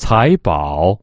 财宝。